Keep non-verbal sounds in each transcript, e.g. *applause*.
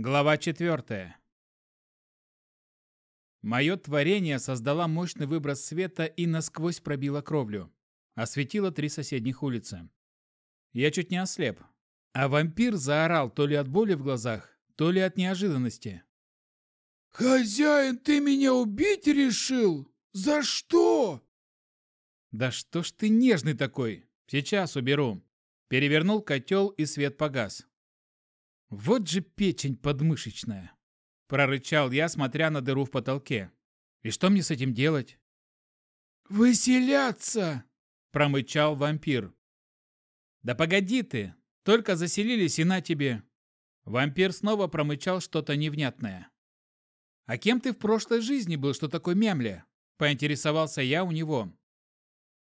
Глава четвертая. Мое творение создало мощный выброс света и насквозь пробило кровлю. Осветило три соседних улицы. Я чуть не ослеп. А вампир заорал то ли от боли в глазах, то ли от неожиданности. «Хозяин, ты меня убить решил? За что?» «Да что ж ты нежный такой? Сейчас уберу». Перевернул котел, и свет погас. «Вот же печень подмышечная!» Прорычал я, смотря на дыру в потолке. «И что мне с этим делать?» «Выселяться!» Промычал вампир. «Да погоди ты! Только заселились и на тебе!» Вампир снова промычал что-то невнятное. «А кем ты в прошлой жизни был, что такой мямля?» Поинтересовался я у него.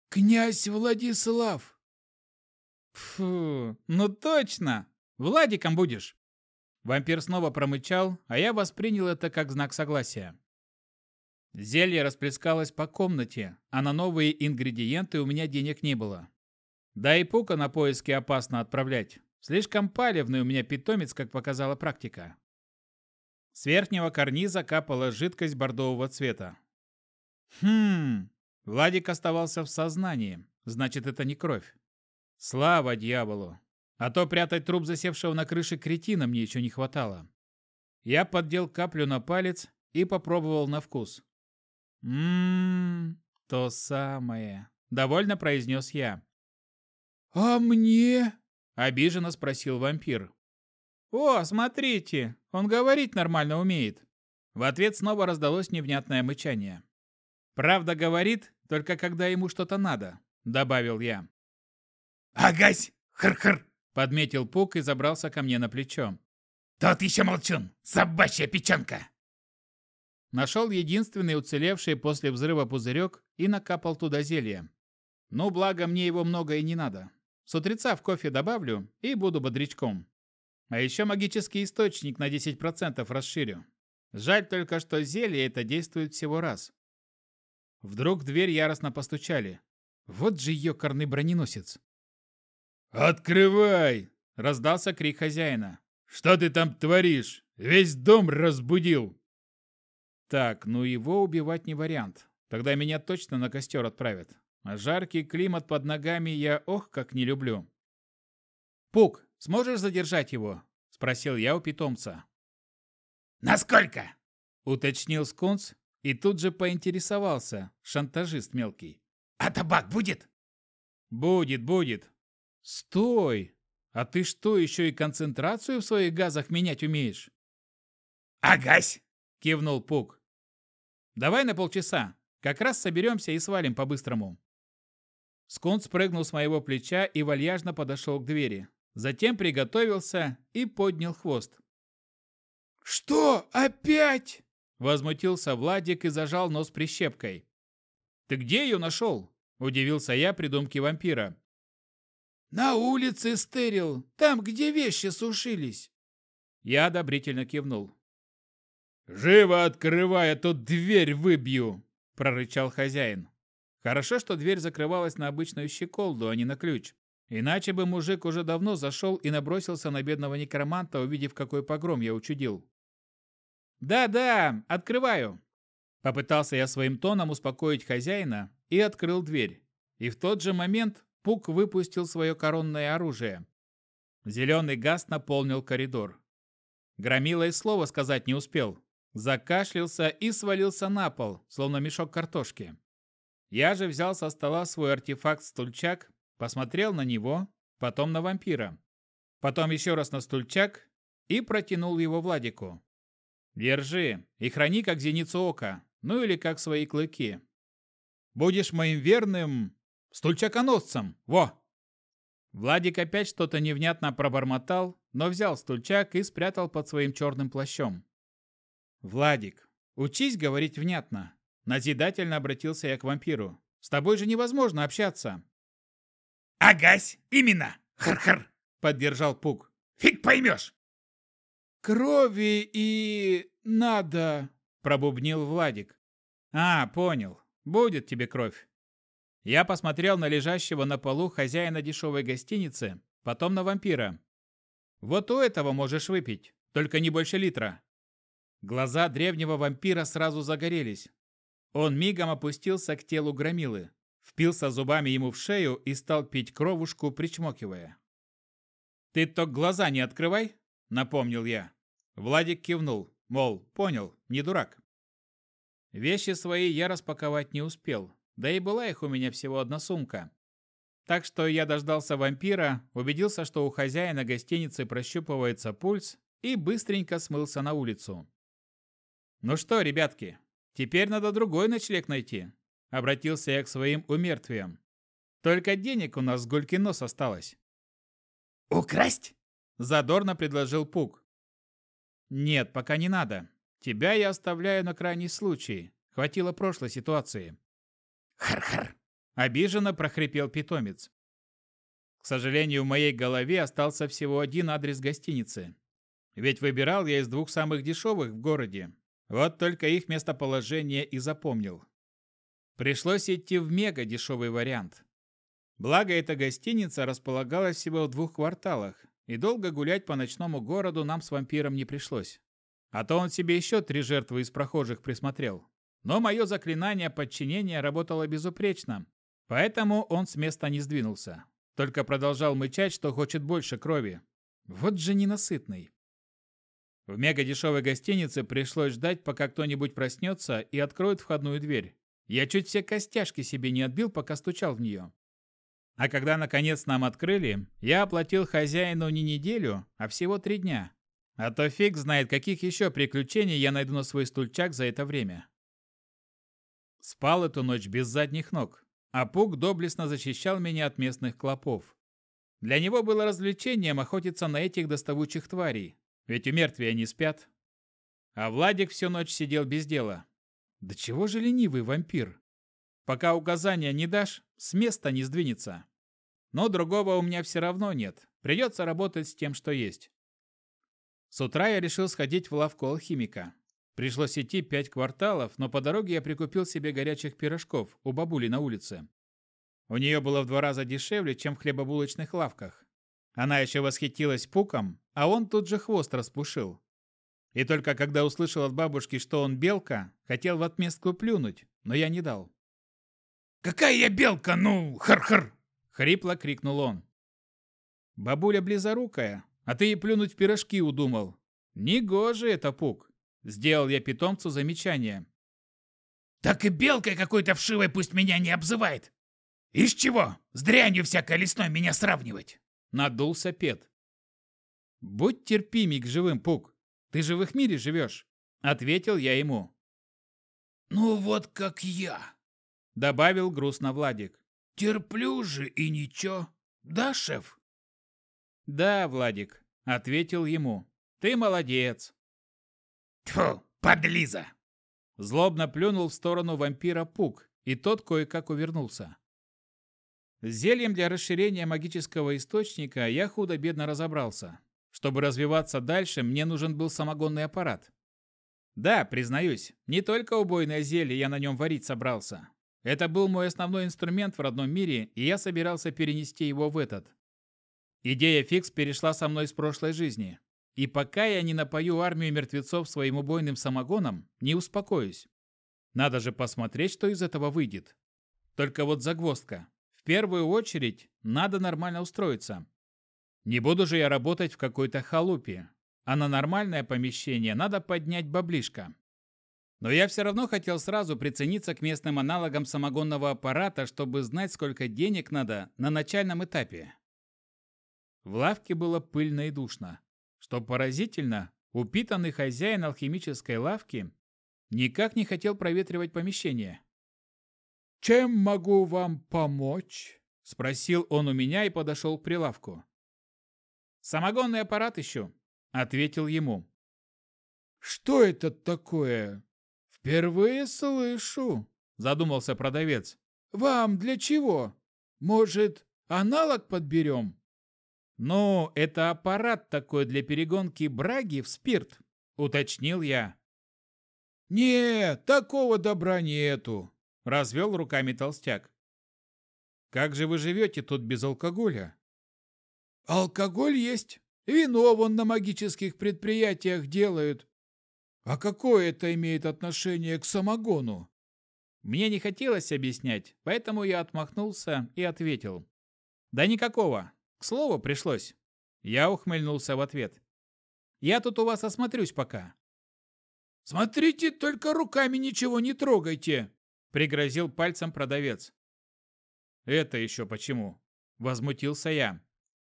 «Князь Владислав!» «Фу, ну точно! Владиком будешь!» Вампир снова промычал, а я воспринял это как знак согласия. Зелье расплескалось по комнате, а на новые ингредиенты у меня денег не было. Да и пука на поиски опасно отправлять. Слишком палевный у меня питомец, как показала практика. С верхнего карниза капала жидкость бордового цвета. Хм, Владик оставался в сознании, значит, это не кровь. Слава дьяволу! А то прятать труп засевшего на крыше кретина мне еще не хватало. Я поддел каплю на палец и попробовал на вкус. «Ммм, то самое», — довольно произнес я. «А мне?» — обиженно спросил вампир. «О, смотрите, он говорить нормально умеет». В ответ снова раздалось невнятное мычание. «Правда говорит, только когда ему что-то надо», — добавил я. «Агась! Хр-хр!» Подметил Пук и забрался ко мне на плечо. «Тот еще молчун! Собачья печенка!» Нашел единственный уцелевший после взрыва пузырек и накапал туда зелье. Ну, благо, мне его много и не надо. С утреца в кофе добавлю и буду бодрячком. А еще магический источник на 10% расширю. Жаль только, что зелье это действует всего раз. Вдруг в дверь яростно постучали. Вот же ёкарный броненосец. «Открывай!» – раздался крик хозяина. «Что ты там творишь? Весь дом разбудил!» Так, ну его убивать не вариант. Тогда меня точно на костер отправят. А жаркий климат под ногами я ох как не люблю. «Пук, сможешь задержать его?» – спросил я у питомца. «Насколько?» – уточнил скунс и тут же поинтересовался, шантажист мелкий. «А табак будет?» «Будет, будет. «Стой! А ты что, еще и концентрацию в своих газах менять умеешь?» «Агась!» – кивнул Пук. «Давай на полчаса. Как раз соберемся и свалим по-быстрому». Скунт спрыгнул с моего плеча и вальяжно подошел к двери. Затем приготовился и поднял хвост. «Что? Опять?» – возмутился Владик и зажал нос прищепкой. «Ты где ее нашел?» – удивился я придумки вампира. «На улице стырил, там, где вещи сушились». Я одобрительно кивнул. «Живо открывай, а то дверь выбью!» – прорычал хозяин. Хорошо, что дверь закрывалась на обычную щеколду, а не на ключ. Иначе бы мужик уже давно зашел и набросился на бедного некроманта, увидев, какой погром я учудил. «Да-да, открываю!» Попытался я своим тоном успокоить хозяина и открыл дверь. И в тот же момент Пук выпустил свое коронное оружие. Зеленый газ наполнил коридор. Громила и слова сказать не успел. Закашлялся и свалился на пол, словно мешок картошки. Я же взял со стола свой артефакт-стульчак, посмотрел на него, потом на вампира. Потом еще раз на стульчак и протянул его Владику. «Держи и храни как зеницу ока, ну или как свои клыки. Будешь моим верным Стульчаконосцем! Во!» Владик опять что-то невнятно пробормотал, но взял стульчак и спрятал под своим черным плащом. «Владик, учись говорить внятно!» Назидательно обратился я к вампиру. «С тобой же невозможно общаться!» «Агась, именно! Хр-хр!» — поддержал Пук. «Фиг поймешь!» «Крови и... надо!» — пробубнил Владик. «А, понял. Будет тебе кровь. Я посмотрел на лежащего на полу хозяина дешевой гостиницы, потом на вампира. «Вот у этого можешь выпить, только не больше литра». Глаза древнего вампира сразу загорелись. Он мигом опустился к телу громилы, впился зубами ему в шею и стал пить кровушку, причмокивая. «Ты только глаза не открывай», — напомнил я. Владик кивнул, мол, понял, не дурак. Вещи свои я распаковать не успел, да и была их у меня всего одна сумка. Так что я дождался вампира, убедился, что у хозяина гостиницы прощупывается пульс и быстренько смылся на улицу. «Ну что, ребятки, теперь надо другой ночлег найти», — обратился я к своим умертвиям. «Только денег у нас с гульки нос осталось». «Украсть?» — задорно предложил Пук. «Нет, пока не надо. Тебя я оставляю на крайний случай. Хватило прошлой ситуации». «Хар-хар!» — обиженно прохрипел питомец. К сожалению, в моей голове остался всего один адрес гостиницы. Ведь выбирал я из двух самых дешевых в городе. Вот только их местоположение и запомнил. Пришлось идти в мега дешевый вариант. Благо, эта гостиница располагалась всего в двух кварталах, и долго гулять по ночному городу нам с вампиром не пришлось. А то он себе еще три жертвы из прохожих присмотрел. Но мое заклинание подчинения работало безупречно, поэтому он с места не сдвинулся. Только продолжал мычать, что хочет больше крови. Вот же ненасытный. В мега-дешевой гостинице пришлось ждать, пока кто-нибудь проснется и откроет входную дверь. Я чуть все костяшки себе не отбил, пока стучал в нее. А когда наконец нам открыли, я оплатил хозяину не неделю, а всего три дня. А то фиг знает, каких еще приключений я найду на свой стульчак за это время. Спал эту ночь без задних ног, а Пук доблестно защищал меня от местных клопов. Для него было развлечением охотиться на этих доставучих тварей, ведь у мертвей они спят. А Владик всю ночь сидел без дела. Да чего же ленивый вампир? Пока указания не дашь, с места не сдвинется. Но другого у меня все равно нет. Придется работать с тем, что есть. С утра я решил сходить в лавку алхимика. Пришлось идти пять кварталов, но по дороге я прикупил себе горячих пирожков у бабули на улице. У нее было в два раза дешевле, чем в хлебобулочных лавках. Она еще восхитилась пуком, а он тут же хвост распушил. И только когда услышал от бабушки, что он белка, хотел в отместку плюнуть, но я не дал. «Какая я белка, ну, хар-хар!» — хрипло крикнул он. Бабуля близорукая, а ты и плюнуть в пирожки удумал. Негоже это, Пук. Сделал я питомцу замечание. Так и белкой какой-то вшивой пусть меня не обзывает. Из чего? С дрянью всякой лесной меня сравнивать. Надулся Пет. Будь терпимей к живым, Пук. Ты же в их мире живешь. Ответил я ему. Ну вот как я. Добавил грустно Владик. Терплю же и ничего. Да, шеф? Да, Владик. Ответил ему. Ты молодец. Тьфу, подлиза. Злобно плюнул в сторону вампира Пук, и тот кое-как увернулся. Зельем для расширения магического источника я худо-бедно разобрался. Чтобы развиваться дальше, мне нужен был самогонный аппарат. Да, признаюсь, не только убойное зелье я на нем варить собрался. Это был мой основной инструмент в родном мире, и я собирался перенести его в этот. Идея фикс перешла со мной с прошлой жизни. И пока я не напою армию мертвецов своим убойным самогоном, не успокоюсь. Надо же посмотреть, что из этого выйдет. Только вот загвоздка. В первую очередь, надо нормально устроиться. Не буду же я работать в какой-то халупе. А на нормальное помещение надо поднять баблишко. Но я все равно хотел сразу прицениться к местным аналогам самогонного аппарата, чтобы знать, сколько денег надо на начальном этапе. В лавке было пыльно и душно. Что поразительно, упитанный хозяин алхимической лавки никак не хотел проветривать помещение. «Чем могу вам помочь?» – спросил он у меня и подошел к прилавку. «Самогонный аппарат ищу», – ответил ему. «Что это такое? «Впервые слышу», — задумался продавец. «Вам для чего? Может, аналог подберем?» «Ну, это аппарат такой для перегонки браги в спирт», — уточнил я. «Нет, такого добра нету», — развел руками толстяк. «Как же вы живете тут без алкоголя?» «Алкоголь есть. Вино вон на магических предприятиях делают. А какое это имеет отношение к самогону? Мне не хотелось объяснять, поэтому я отмахнулся и ответил. Да никакого. К слову, пришлось. Я ухмыльнулся в ответ. Я тут у вас осмотрюсь пока. Смотрите, только руками ничего не трогайте, пригрозил пальцем продавец. Это еще почему? Возмутился я.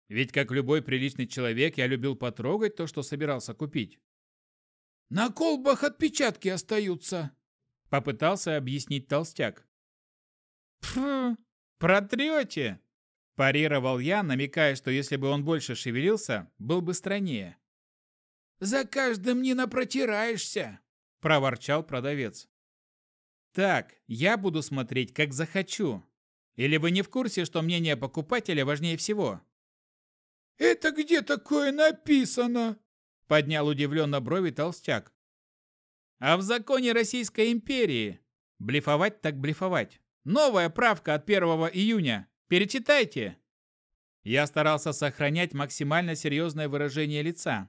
Ведь как любой приличный человек, я любил потрогать то, что собирался купить. На колбах отпечатки остаются, попытался объяснить толстяк. Фу, протрете, парировал я, намекая, что если бы он больше шевелился, был бы страннее. За каждым не напротираешься, проворчал продавец. Так, я буду смотреть, как захочу. Или вы не в курсе, что мнение покупателя важнее всего? «Это где такое написано?» – поднял удивленно брови толстяк. «А в законе Российской империи. Блефовать так блефовать. Новая правка от 1 июня. Перечитайте!» Я старался сохранять максимально серьезное выражение лица.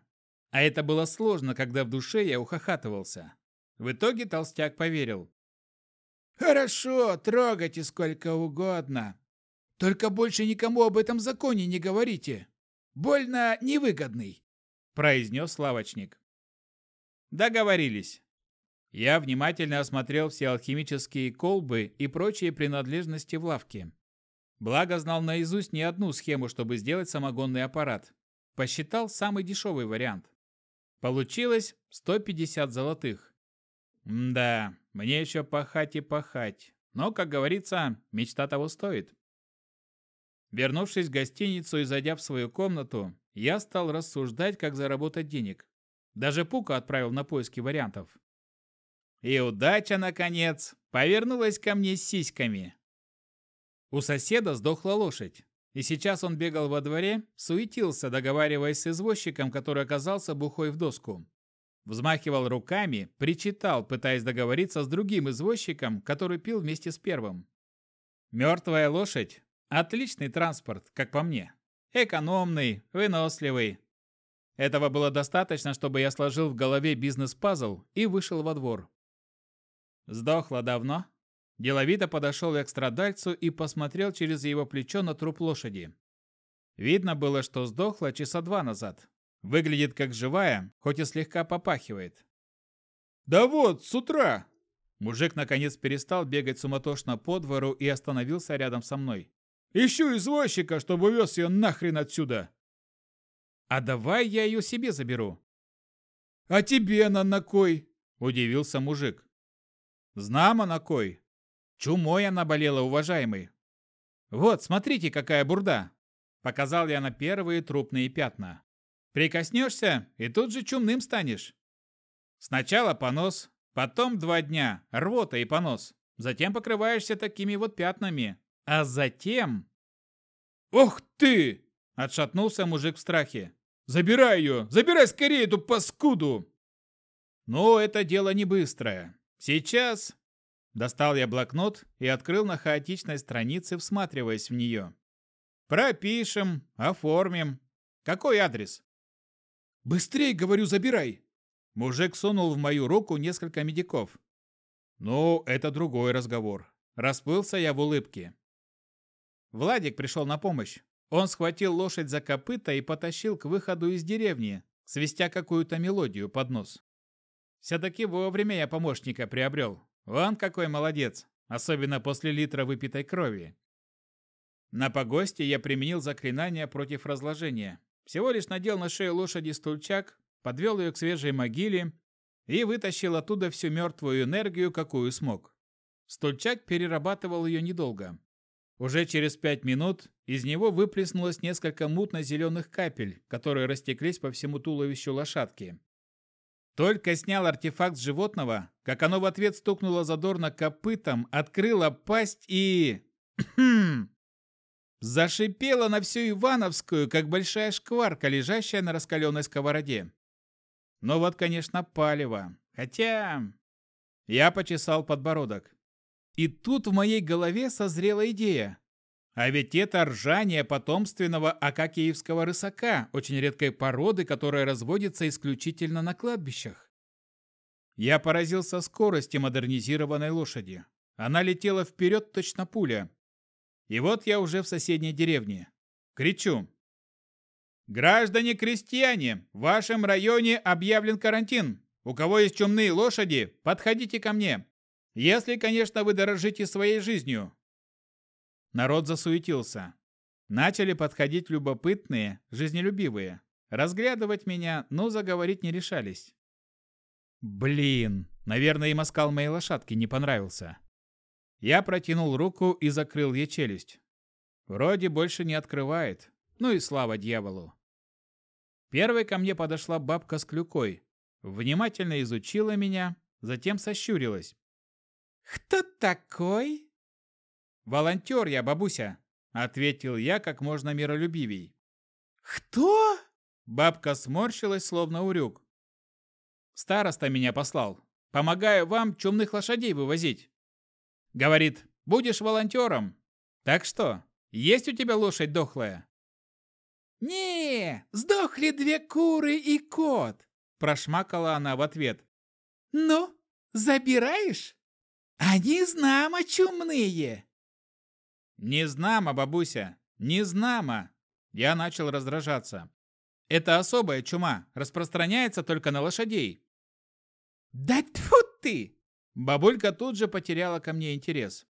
А это было сложно, когда в душе я ухахатывался. В итоге толстяк поверил. «Хорошо, трогайте сколько угодно. Только больше никому об этом законе не говорите. Больно невыгодный», – произнес лавочник. Договорились. Я внимательно осмотрел все алхимические колбы и прочие принадлежности в лавке. Благо знал наизусть не одну схему, чтобы сделать самогонный аппарат. Посчитал самый дешевый вариант. Получилось 150 золотых. М да, мне еще пахать и пахать. Но, как говорится, мечта того стоит. Вернувшись в гостиницу и зайдя в свою комнату, я стал рассуждать, как заработать денег. Даже Пука отправил на поиски вариантов. И удача, наконец, повернулась ко мне с сиськами. У соседа сдохла лошадь, и сейчас он бегал во дворе, суетился, договариваясь с извозчиком, который оказался бухой в доску. Взмахивал руками, причитал, пытаясь договориться с другим извозчиком, который пил вместе с первым. Мертвая лошадь Отличный транспорт, как по мне. Экономный, выносливый. Этого было достаточно, чтобы я сложил в голове бизнес-пазл и вышел во двор. Сдохла давно. Деловито подошел я к страдальцу и посмотрел через его плечо на труп лошади. Видно было, что сдохла часа два назад. Выглядит как живая, хоть и слегка попахивает. «Да вот, с утра!» Мужик наконец перестал бегать суматошно по двору и остановился рядом со мной. Ищу извозчика, чтобы увез ее нахрен отсюда. А давай я ее себе заберу. А тебе она на кой? Удивился мужик. Знамо на кой. Чумой она болела, уважаемый. Вот, смотрите, какая бурда. Показал я на первые трупные пятна. Прикоснешься, и тут же чумным станешь. Сначала понос, потом два дня, рвота и понос. Затем покрываешься такими вот пятнами, а затем... «Ох ты!» – отшатнулся мужик в страхе. «Забирай ее! Забирай скорее эту паскуду!» «Ну, это дело не быстрое. Сейчас...» Достал я блокнот и открыл на хаотичной странице, всматриваясь в нее. «Пропишем, оформим. Какой адрес?» «Быстрей, говорю, забирай!» Мужик сунул в мою руку несколько медиков. «Ну, это другой разговор». Расплылся я в улыбке. Владик пришел на помощь. Он схватил лошадь за копыта и потащил к выходу из деревни, свистя какую-то мелодию под нос. Все-таки вовремя я помощника приобрел. Он какой молодец, особенно после литра выпитой крови. На погосте я применил заклинание против разложения. Всего лишь надел на шею лошади стульчак, подвел ее к свежей могиле и вытащил оттуда всю мертвую энергию, какую смог. Стульчак перерабатывал ее недолго. Уже через пять минут из него выплеснулось несколько мутно-зеленых капель, которые растеклись по всему туловищу лошадки. Только снял артефакт с животного, как оно в ответ стукнуло задорно копытом, открыло пасть и... *clears throat* Зашипело на всю Ивановскую, как большая шкварка, лежащая на раскаленной сковороде. Но вот, конечно, палево. Хотя... Я почесал подбородок. И тут в моей голове созрела идея. А ведь это ржание потомственного акакиевского рысака, очень редкой породы, которая разводится исключительно на кладбищах. Я поразился скорости модернизированной лошади. Она летела вперед точно пуля. И вот я уже в соседней деревне. Кричу. «Граждане-крестьяне, в вашем районе объявлен карантин. У кого есть чумные лошади, подходите ко мне. Если, конечно, вы дорожите своей жизнью. Народ засуетился. Начали подходить любопытные, жизнелюбивые. Разглядывать меня, но заговорить не решались. Блин, наверное, им оскал моей лошадки не понравился. Я протянул руку и закрыл ей челюсть. Вроде больше не открывает. Ну и слава дьяволу. Первой ко мне подошла бабка с клюкой. Внимательно изучила меня, затем сощурилась. «Кто такой?» «Волонтер я, бабуся», — ответил я как можно миролюбивей. «Кто?» Бабка сморщилась, словно урюк. «Староста меня послал. Помогаю вам чумных лошадей вывозить». Говорит, будешь волонтером. Так что, есть у тебя лошадь дохлая? «Не, сдохли две куры и кот», – прошмакала она в ответ. «Ну, забираешь? Они знамо чумные». «Не знамо, бабуся, не знамо!» Я начал раздражаться. «Это особая чума, распространяется только на лошадей». «Да тьфу ты!» Бабулька тут же потеряла ко мне интерес.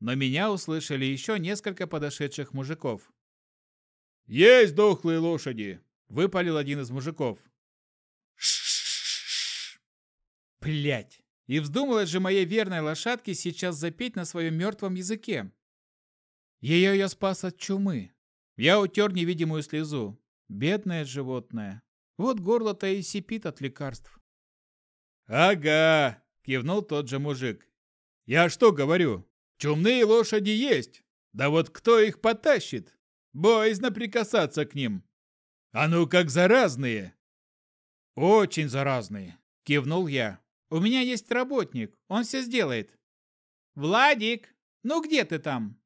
Но меня услышали еще несколько подошедших мужиков. «Есть дохлые лошади!» – выпалил один из мужиков. Блять! И вздумалось же моей верной лошадке сейчас запеть на своем мертвом языке. Ее я спас от чумы. Я утер невидимую слезу. Бедное животное. Вот горло-то и сипит от лекарств. «Ага!» – кивнул тот же мужик. «Я что говорю? Чумные лошади есть. Да вот кто их потащит? Боязно прикасаться к ним. А ну как заразные!» «Очень заразные!» – кивнул я. «У меня есть работник, он все сделает». «Владик, ну где ты там?»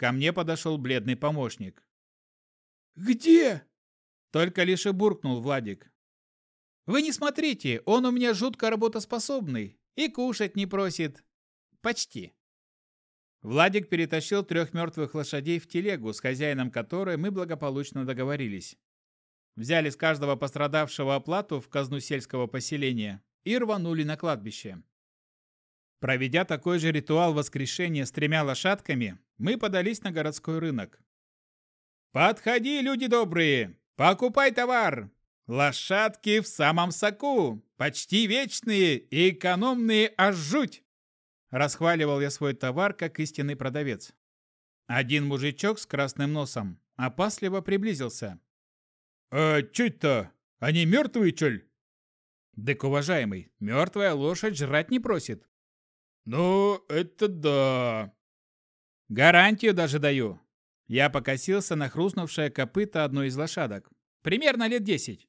Ко мне подошел бледный помощник. «Где?» Только лишь и буркнул Владик. «Вы не смотрите, он у меня жутко работоспособный и кушать не просит. Почти». Владик перетащил трех мертвых лошадей в телегу, с хозяином которой мы благополучно договорились. Взяли с каждого пострадавшего оплату в казну сельского поселения и рванули на кладбище. Проведя такой же ритуал воскрешения с тремя лошадками, мы подались на городской рынок. «Подходи, люди добрые! Покупай товар! Лошадки в самом соку! Почти вечные и экономные аж жуть!» Расхваливал я свой товар, как истинный продавец. Один мужичок с красным носом опасливо приблизился. «А чё это? Они мертвые, чоль?» «Дык, уважаемый, мертвая лошадь жрать не просит. «Ну, это да!» «Гарантию даже даю!» Я покосился на хрустнувшее копыто одной из лошадок. «Примерно лет десять».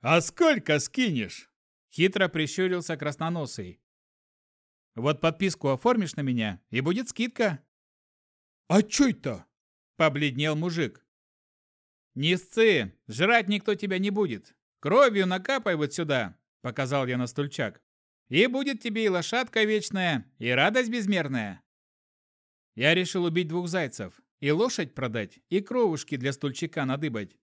«А сколько скинешь?» Хитро прищурился красноносый. «Вот подписку оформишь на меня, и будет скидка». «А чё это?» Побледнел мужик. «Не сцы, жрать никто тебя не будет. Кровью накапай вот сюда», показал я на стульчак. И будет тебе и лошадка вечная, и радость безмерная. Я решил убить двух зайцев, и лошадь продать, и кровушки для стульчика надыбать.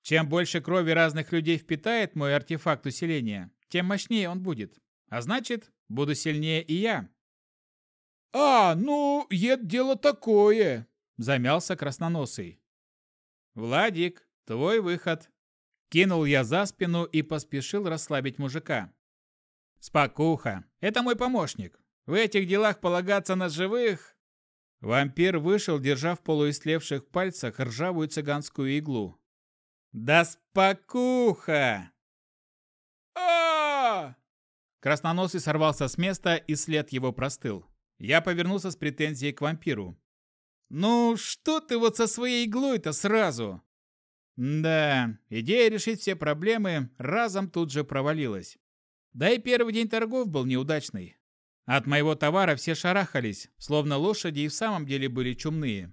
Чем больше крови разных людей впитает мой артефакт усиления, тем мощнее он будет. А значит, буду сильнее и я. «А, ну, ед дело такое!» – замялся красноносый. «Владик, твой выход!» Кинул я за спину и поспешил расслабить мужика. «Спокуха, это мой помощник. В этих делах полагаться на живых...» Вампир вышел, держа в полуистлевших пальцах ржавую цыганскую иглу. «Да спокуха!» а Красноносый сорвался с места, и след его простыл. Я повернулся с претензией к вампиру. «Ну, что ты вот со своей иглой-то сразу?» Да, идея решить все проблемы разом тут же провалилась. Да и первый день торгов был неудачный. От моего товара все шарахались, словно лошади и в самом деле были чумные.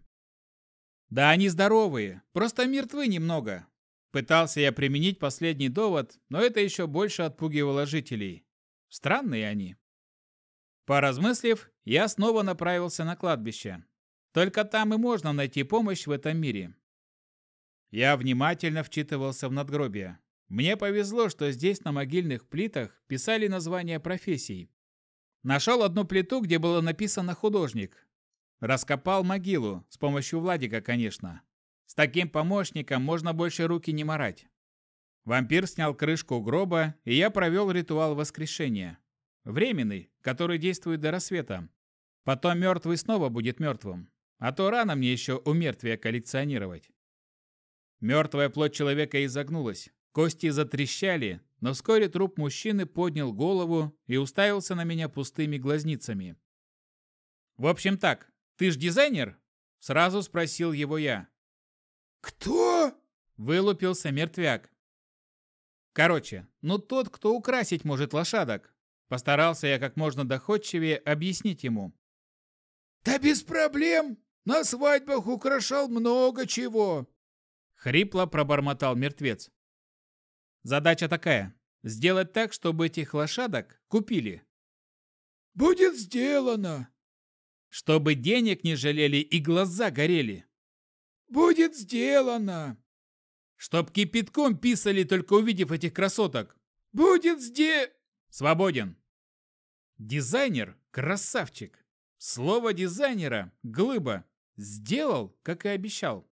Да они здоровые, просто мертвы немного. Пытался я применить последний довод, но это еще больше отпугивало жителей. Странные они. Поразмыслив, я снова направился на кладбище. Только там и можно найти помощь в этом мире. Я внимательно вчитывался в надгробие. Мне повезло, что здесь на могильных плитах писали названия профессий. Нашел одну плиту, где было написано «художник». Раскопал могилу, с помощью Владика, конечно. С таким помощником можно больше руки не морать. Вампир снял крышку гроба, и я провел ритуал воскрешения. Временный, который действует до рассвета. Потом мертвый снова будет мертвым. А то рано мне еще у мертвия коллекционировать. Мертвая плоть человека изогнулась. Кости затрещали, но вскоре труп мужчины поднял голову и уставился на меня пустыми глазницами. «В общем так, ты ж дизайнер?» – сразу спросил его я. «Кто?» – вылупился мертвяк. Короче, ну тот, кто украсить может лошадок. Постарался я как можно доходчивее объяснить ему. «Да без проблем! На свадьбах украшал много чего!» Хрипло пробормотал мертвец. Задача такая – сделать так, чтобы этих лошадок купили. «Будет сделано!» Чтобы денег не жалели и глаза горели. «Будет сделано!» Чтоб кипятком писали, только увидев этих красоток. «Будет сде...» Свободен. Дизайнер – красавчик. Слово дизайнера – глыба. Сделал, как и обещал.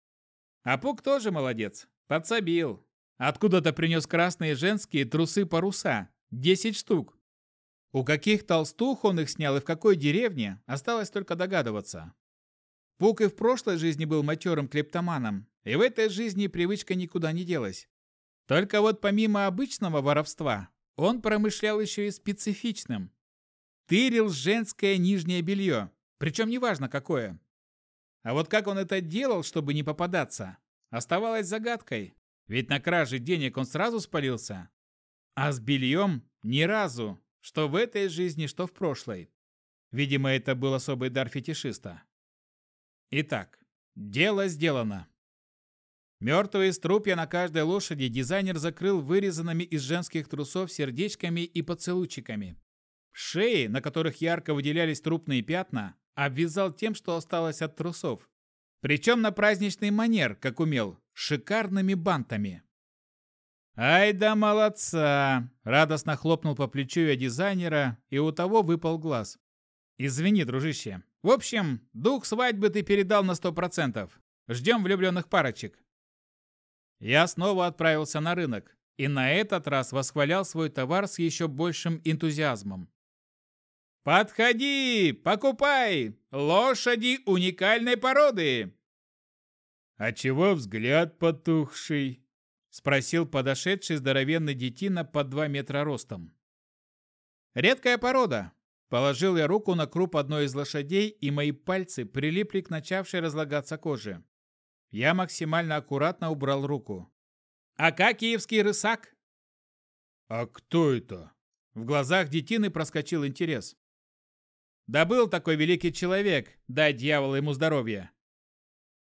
А Пук тоже молодец. Подсобил. Откуда-то принес красные женские трусы-паруса. Десять штук. У каких толстух он их снял и в какой деревне, осталось только догадываться. Пук и в прошлой жизни был матерым клептоманом, и в этой жизни привычка никуда не делась. Только вот помимо обычного воровства, он промышлял еще и специфичным. Тырил женское нижнее белье, причем неважно какое. А вот как он это делал, чтобы не попадаться, оставалось загадкой. Ведь на краже денег он сразу спалился. А с бельем ни разу, что в этой жизни, что в прошлой. Видимо, это был особый дар фетишиста. Итак, дело сделано. Мертвые струпья на каждой лошади дизайнер закрыл вырезанными из женских трусов сердечками и поцелуйчиками. Шеи, на которых ярко выделялись трупные пятна, обвязал тем, что осталось от трусов. Причем на праздничный манер, как умел, шикарными бантами. «Ай да молодца!» – радостно хлопнул по плечу я дизайнера, и у того выпал глаз. «Извини, дружище. В общем, дух свадьбы ты передал на сто процентов. Ждем влюбленных парочек. Я снова отправился на рынок и на этот раз восхвалял свой товар с еще большим энтузиазмом. «Подходи, покупай! Лошади уникальной породы!» «А чего взгляд потухший?» — спросил подошедший здоровенный детина под два метра ростом. «Редкая порода!» Положил я руку на круп одной из лошадей, и мои пальцы прилипли к начавшей разлагаться коже. Я максимально аккуратно убрал руку. «А как киевский рысак?» «А кто это?» В глазах детины проскочил интерес. «Да был такой великий человек, дай дьявол ему здоровья!»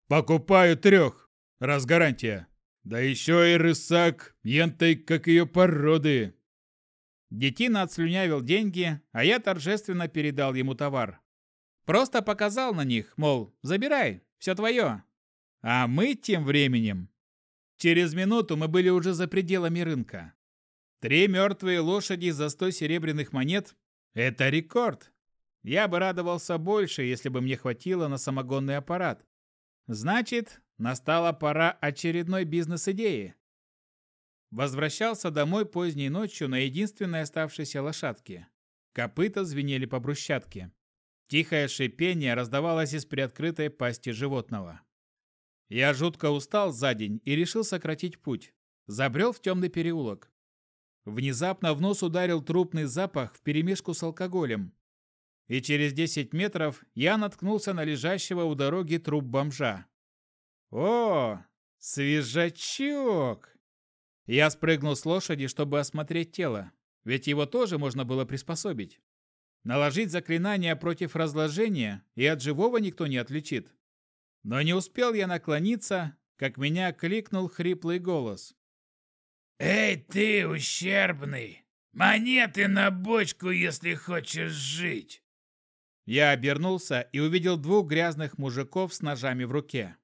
«Покупаю трех, раз гарантия. Да еще и рысак, ентой, как ее породы!» Детина отслюнявил деньги, а я торжественно передал ему товар. Просто показал на них, мол, забирай, все твое. А мы тем временем... Через минуту мы были уже за пределами рынка. Три мертвые лошади за сто серебряных монет – это рекорд. Я бы радовался больше, если бы мне хватило на самогонный аппарат. Значит, настала пора очередной бизнес-идеи. Возвращался домой поздней ночью на единственной оставшейся лошадке. Копыта звенели по брусчатке. Тихое шипение раздавалось из приоткрытой пасти животного. Я жутко устал за день и решил сократить путь. Забрел в темный переулок. Внезапно в нос ударил трупный запах вперемешку с алкоголем. И через 10 метров я наткнулся на лежащего у дороги труп бомжа. О, свежачок! Я спрыгнул с лошади, чтобы осмотреть тело, ведь его тоже можно было приспособить. Наложить заклинание против разложения, и от живого никто не отличит. Но не успел я наклониться, как меня кликнул хриплый голос. «Эй ты, ущербный! Монеты на бочку, если хочешь жить!» Я обернулся и увидел двух грязных мужиков с ножами в руке.